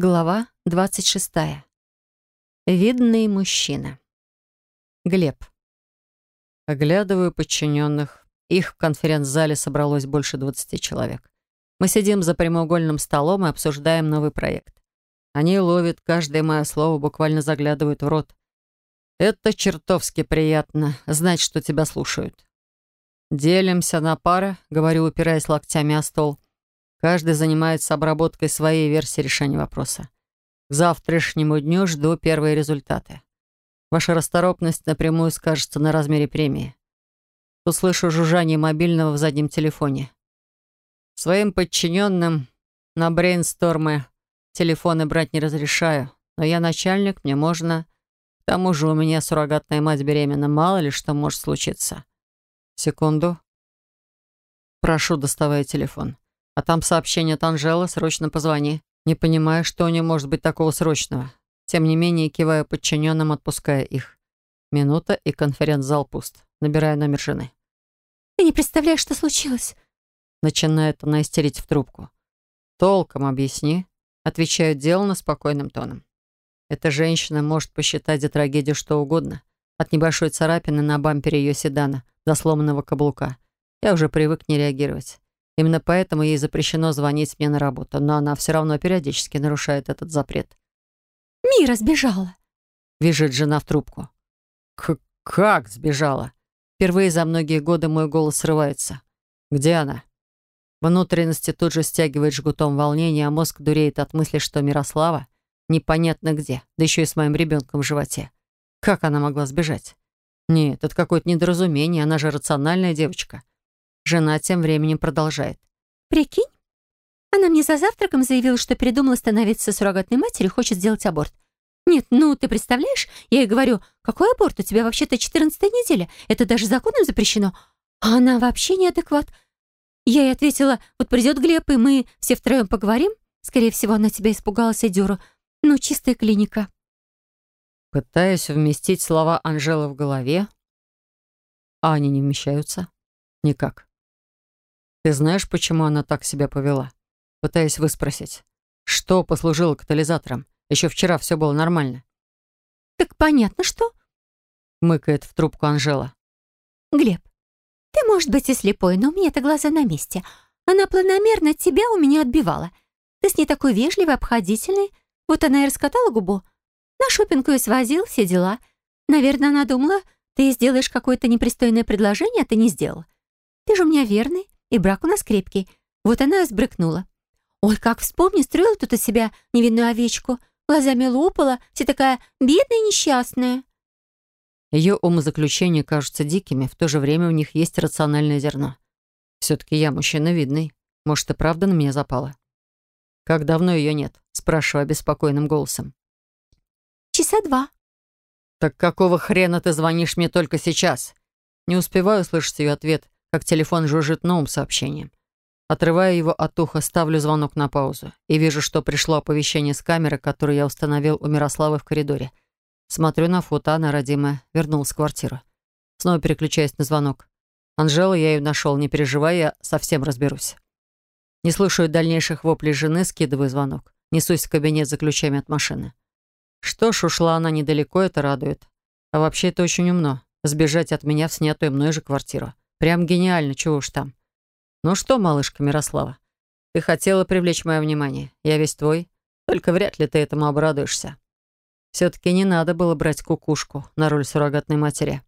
Глава 26. Видный мужчина. Глеб. Оглядываю подчиненных. Их в конференц-зале собралось больше 20 человек. Мы сидим за прямоугольным столом и обсуждаем новый проект. Они ловят каждое мое слово, буквально заглядывают в рот. Это чертовски приятно, знать, что тебя слушают. Делимся на пары, говорю, упираясь локтями о стол. Каждый занимается обработкой своей версии решения вопроса. К завтрашнему дню жду первые результаты. Ваша расторопность напрямую скажется на размере премии. Услышу жужжание мобильного в заднем телефоне. Своим подчиненным на брейнстормы телефоны брать не разрешаю, но я начальник, мне можно. К тому же у меня суррогатная мать беременна, мало ли что может случиться. Секунду. Прошу, доставай телефон. А там сообщение от Анжелы, срочно позвони. Не понимаю, что у нее может быть такого срочного. Тем не менее, киваю подчиненным, отпуская их. Минута, и конференц-зал пуст. Набираю номер жены. «Ты не представляешь, что случилось?» Начинает она истерить в трубку. «Толком объясни», — отвечаю деланно спокойным тоном. Эта женщина может посчитать за трагедию что угодно. От небольшой царапины на бампере ее седана до сломанного каблука. Я уже привык не реагировать. Именно поэтому ей запрещено звонить мне на работу, но она все равно периодически нарушает этот запрет. «Мира сбежала!» — визжит жена в трубку. К «Как сбежала?» Впервые за многие годы мой голос срывается. «Где она?» Внутренности тут же стягивает жгутом волнения, а мозг дуреет от мысли, что Мирослава непонятно где, да еще и с моим ребенком в животе. Как она могла сбежать? Нет, это какое-то недоразумение, она же рациональная девочка. Жена тем временем продолжает. «Прикинь, она мне за завтраком заявила, что передумала становиться суррогатной матерью, хочет сделать аборт. Нет, ну, ты представляешь? Я ей говорю, какой аборт? У тебя вообще-то 14 неделя. Это даже законом запрещено. А она вообще неадекват. Я ей ответила, вот придет Глеб, и мы все втроем поговорим. Скорее всего, она тебя испугалась, Эдюру. Ну, чистая клиника. Пытаюсь вместить слова Анжелы в голове, а они не вмещаются. Никак. Ты знаешь, почему она так себя повела? Пытаясь выспросить. Что послужило катализатором? Еще вчера все было нормально. Так понятно, что? Мыкает в трубку Анжела. Глеб, ты, может быть, и слепой, но у меня-то глаза на месте. Она планомерно тебя у меня отбивала. Ты с ней такой вежливый, обходительный. Вот она и раскатала губу. На шопинг ее свозил, все дела. Наверное, она думала, ты сделаешь какое-то непристойное предложение, а ты не сделал. Ты же у меня верный, и брак у нас крепкий. Вот она и сбрыкнула. Ой, как вспомни, строила тут из себя невинную овечку. Глазами лопала, вся такая бедная и несчастная. Ее умозаключения кажутся дикими, в то же время у них есть рациональное зерно. Все-таки я мужчина видный. Может, и правда на меня запала? Как давно ее нет? Спрашиваю обеспокоенным голосом. Часа два. Так какого хрена ты звонишь мне только сейчас? Не успеваю услышать ее ответ, как телефон жужжит новым сообщением. Отрывая его от уха, ставлю звонок на паузу и вижу, что пришло оповещение с камеры, которую я установил у Мирославы в коридоре. Смотрю на фото, она, родимая, вернулась в квартиру. Снова переключаюсь на звонок. Анжела, я ее нашел, не переживай, я совсем разберусь. Не слушаю дальнейших воплей жены, скидываю звонок. Несусь в кабинет за ключами от машины. Что ж, ушла она недалеко, это радует. А вообще это очень умно. Сбежать от меня в снятую мной же квартиру. Прям гениально, чего уж там. Ну что, малышка Мирослава, ты хотела привлечь мое внимание. Я весь твой. Только вряд ли ты этому обрадуешься. Все-таки не надо было брать кукушку на роль суррогатной матери.